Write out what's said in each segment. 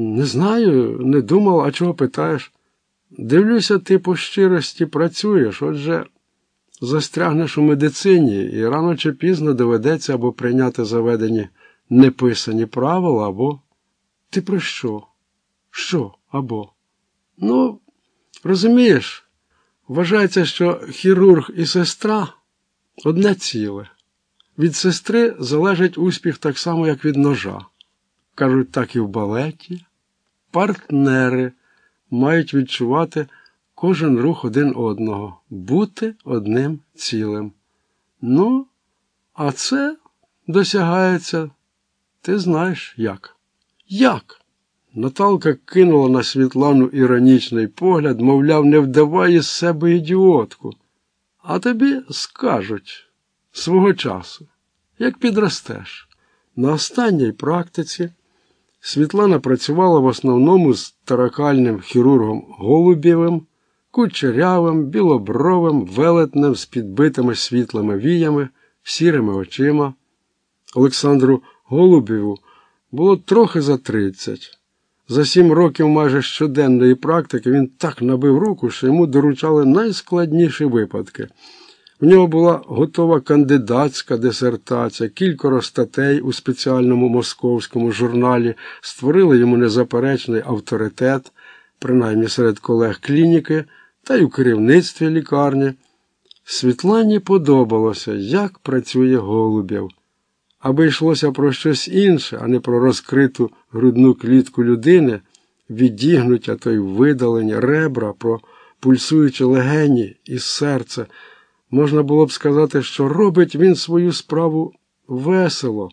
Не знаю, не думав, а чого питаєш? Дивлюся, ти по щирості працюєш, отже, застрягнеш у медицині і рано чи пізно доведеться або прийняти заведені неписані правила, або. Ти про що? Що або? Ну, розумієш, вважається, що хірург і сестра одне ціле. Від сестри залежить успіх так само, як від ножа. Кажуть, так і в балеті. Партнери мають відчувати кожен рух один одного, бути одним цілим. Ну, а це досягається, ти знаєш як. Як? Наталка кинула на Світлану іронічний погляд, мовляв, не вдавай із себе ідіотку. А тобі скажуть свого часу, як підростеш. На останній практиці Світлана працювала в основному з таракальним хірургом Голубєвим, кучерявим, білобровим, велетнем з підбитими світлими віями, сірими очима. Олександру Голубєву було трохи за тридцять. За сім років майже щоденної практики він так набив руку, що йому доручали найскладніші випадки. В нього була готова кандидатська дисертація, кількоро статей у спеціальному московському журналі створили йому незаперечний авторитет, принаймні серед колег клініки та й у керівництві лікарні. Світлані подобалося, як працює Голубєв. Аби йшлося про щось інше, а не про розкриту грудну клітку людини, відігнуття то й видалені ребра, про пульсуючі легені і серце. Можна було б сказати, що робить він свою справу весело,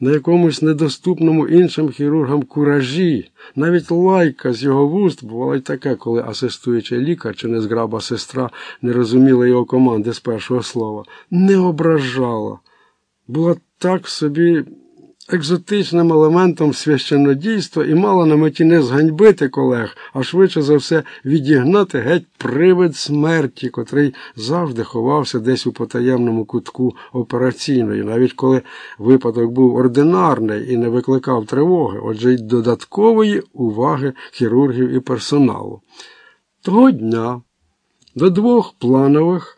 на якомусь недоступному іншим хірургам куражі. Навіть лайка з його вуст бувала й таке, коли асистуючий лікар чи незграба сестра не розуміла його команди з першого слова, не ображала. Була так собі екзотичним елементом священнодійства і мала на меті не зганьбити колег, а швидше за все відігнати геть привид смерті, котрий завжди ховався десь у потаємному кутку операційної, навіть коли випадок був ординарний і не викликав тривоги, отже й додаткової уваги хірургів і персоналу. Того дня до двох планових.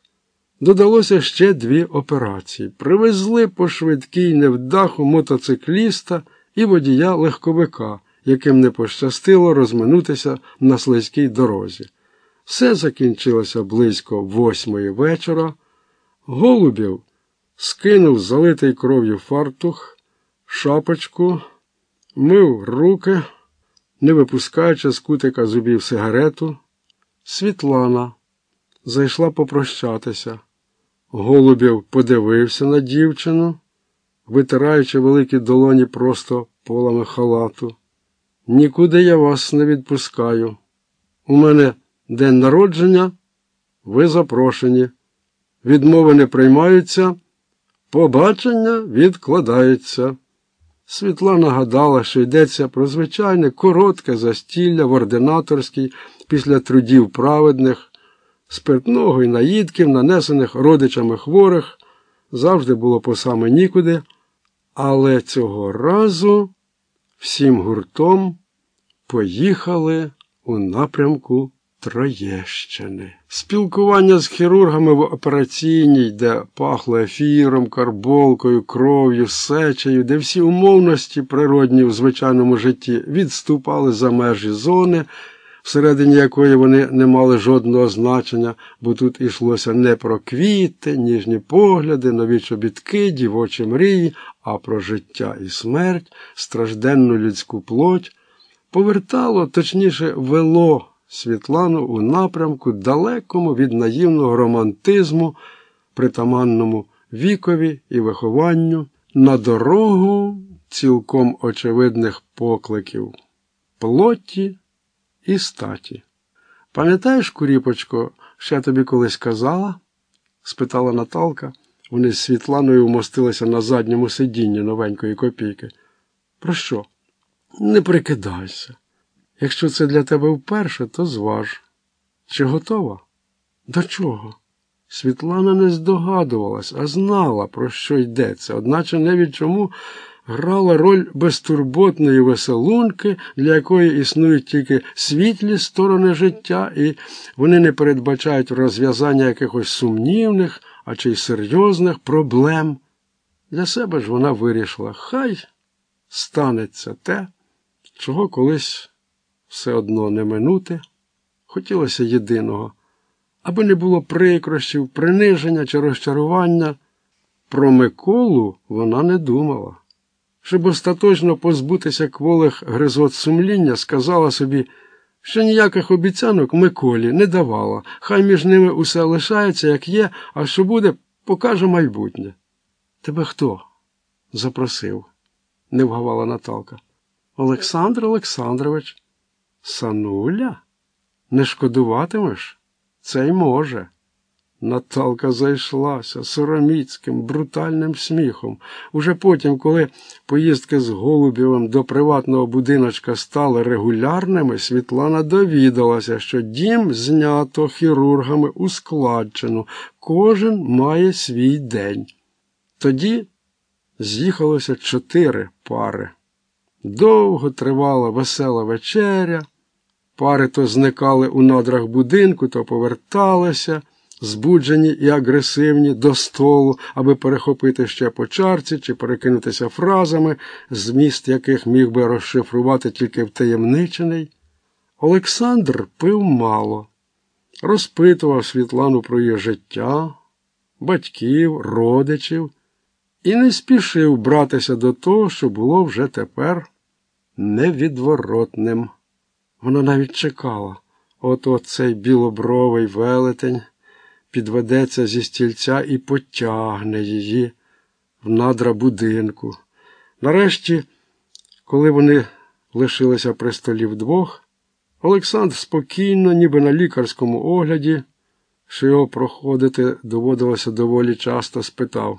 Додалося ще дві операції. Привезли по швидкій невдаху мотоцикліста і водія легковика, яким не пощастило розминутися на слизькій дорозі. Все закінчилося близько восьмої вечора. Голубів скинув залитий кров'ю фартух, шапочку, мив руки, не випускаючи з кутика зубів сигарету. Світлана зайшла попрощатися. Голубів подивився на дівчину, витираючи великі долоні просто полами халату. Нікуди я вас не відпускаю. У мене день народження, ви запрошені. Відмови не приймаються, побачення відкладаються. Світлана гадала, що йдеться про звичайне коротке застілля в ординаторській після трудів праведних спиртного і наїдків, нанесених родичами хворих, завжди було по саме нікуди, але цього разу всім гуртом поїхали у напрямку Троєщини. Спілкування з хірургами в операційній, де пахло ефіром, карболкою, кров'ю, сечею, де всі умовності природні в звичайному житті відступали за межі зони всередині якої вони не мали жодного значення, бо тут йшлося не про квіти, ніжні погляди, нові чобітки, дівочі мрії, а про життя і смерть, стражденну людську плоть, повертало, точніше, вело Світлану у напрямку, далекому від наївного романтизму, притаманному вікові і вихованню, на дорогу цілком очевидних покликів плоті і статі. Пам'ятаєш, Куріпочко, що я тобі колись казала? спитала Наталка. Вони з Світланою вмостилися на задньому сидінні новенької копійки. Про що? Не прикидайся. Якщо це для тебе вперше, то зваж. Чи готова? До чого? Світлана не здогадувалась, а знала, про що йдеться, одначе не від чому грала роль безтурботної веселунки, для якої існують тільки світлі сторони життя, і вони не передбачають розв'язання якихось сумнівних, а чи й серйозних проблем. Для себе ж вона вирішила, хай станеться те, чого колись все одно не минути. Хотілося єдиного, аби не було прикрощів, приниження чи розчарування. Про Миколу вона не думала. Щоб остаточно позбутися кволих гризот сумління, сказала собі, що ніяких обіцянок Миколі не давала, хай між ними усе лишається, як є, а що буде, покаже майбутнє. Тебе хто? запросив, не вгавала Наталка. Олександр Олександрович. Сануля? Не шкодуватимеш? Це й може. Наталка зайшлася сороміцьким, брутальним сміхом. Уже потім, коли поїздки з Голубєвим до приватного будиночка стали регулярними, Світлана довідалася, що дім знято хірургами у складчину. Кожен має свій день. Тоді з'їхалося чотири пари. Довго тривала весела вечеря. Пари то зникали у надрах будинку, то поверталися, збуджені і агресивні до столу, аби перехопити ще по чарці чи перекинутися фразами, зміст яких міг би розшифрувати тільки втаємничений. Олександр пив мало, розпитував Світлану про її життя, батьків, родичів і не спішив братися до того, що було вже тепер невідворотним. Вона навіть чекала, от от цей білобровий велетень підведеться зі стільця і потягне її в надра будинку. Нарешті, коли вони лишилися при столі вдвох, Олександр спокійно, ніби на лікарському огляді, що його проходити доводилося доволі часто, спитав